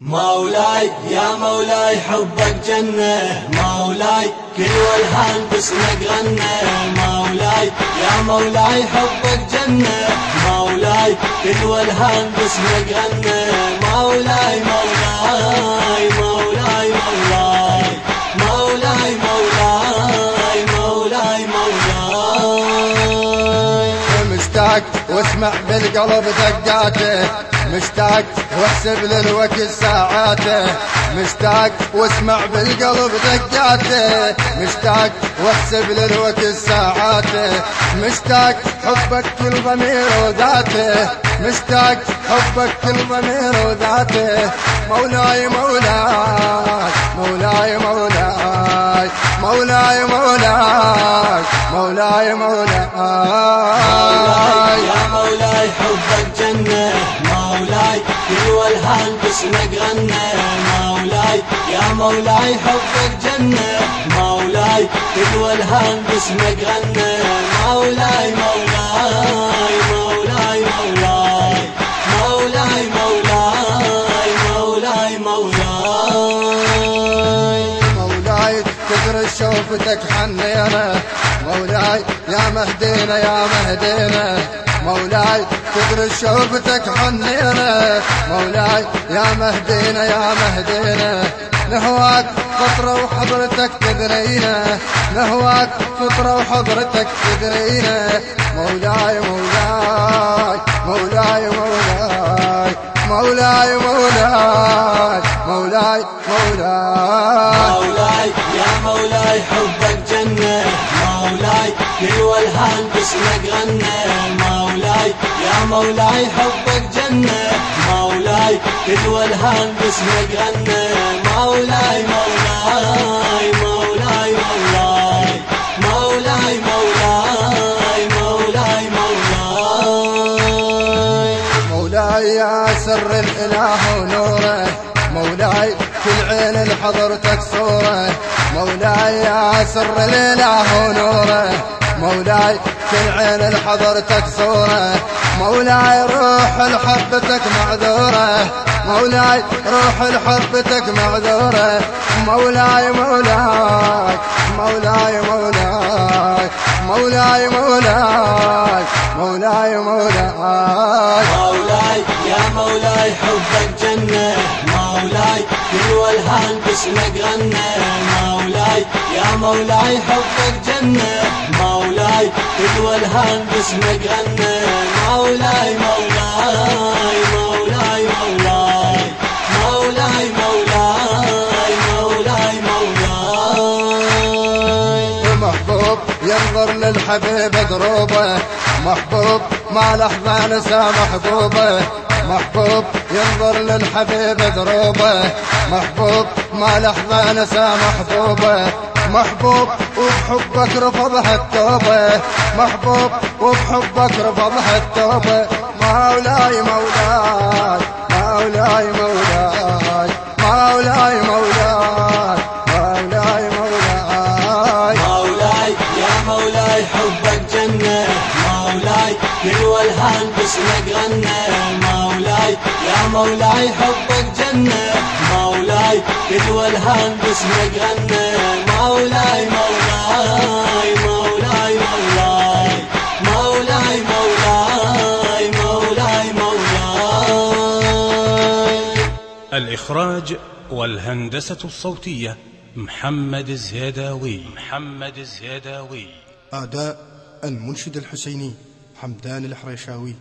مولاي يا مولاي حبك جنة مولاي كل والهان باسمك غنى مولاي يا مولاي حبك جنة مولاي كل والهان باسمك غنى مولاي مولاي مشتاق واسمع بالقلب دقاته. مشتاق واحسب للوقت ساعاته. مشتاق واسمع بالقلب دقاته. مشتاق واحسب للوقت ساعاته. مشتاق حبك كل ضمير وذاته. مشتاق حبك كل ضمير وذاته. مولاي مولاي مولاي مولاي. مولاي مولاي مولاي مولاي يا مولاي حبك جنة مولاي كل والهان باسمك غنى مولاي يا مولاي حبك جنة مولاي كل والهان باسمك غنى مولاي مولاي مولاي. شوفتك حنينا مولاي يا مهدينا يا مهدينا. مولاي تدري شوفتك حنينا مولاي يا مهدينا يا مهدينا. نهواك فطرة وحضرتك تدرينا. نهواك فطرة وحضرتك تدرينا. مولاي مولاي مولاي مولاي. مولاي مولاي مولاي مولاي. باسمك غنى مولاي. يا مولاي حبك جنة مولاي. كل والهان باسمك غنى مولاي. مولاي مولاي مولاي. مولاي مولاي مولاي مولاي. مولاي يا سر الإله ونوره. مولاي كل عين لحضرتك صوره مولاي يا سر الإله ونوره. مولاي كل عين لحضرتك صورة مولاي روح لحبتك معذورة. مولاي روح لحبتك معذورة. مولاي مولاك مولاي مولاك مولاي مولاي مولاي مولاي. مولاي يا مولاي حبك جنة مولاي كل والهان باسمك غنى. مولاي يا مولاي حبك جنة مولاي كل والهان باسمك غنى مولاي مولاي مولاي مولاي. مولاي مولاي مولاي مولاي. محبوب ينظر للحبيب دروبه. محبوب ما لحظة نسى محبوبه. محبوب ينظر للحبيب دروبه. محبوب ما لحظة نسى محبوبه. محبوب وبحبك رفضها التوبة محبوب وبحبك رفضها التوبة مولاي مولاي مولاي مولاي مولاي مولاي مولاي مولاي مولاي يا مولاي حبك جنة. مولاي كل والهان باسمك غنى مولاي يا مولاي حبك جنة. مولاي كل والهان باسمك غنى مولاي مولاي الإخراج والهندسة الصوتية محمد الزيداوي. محمد الزيداوي. أداء المنشد الحسيني حمدان الحريشاوي.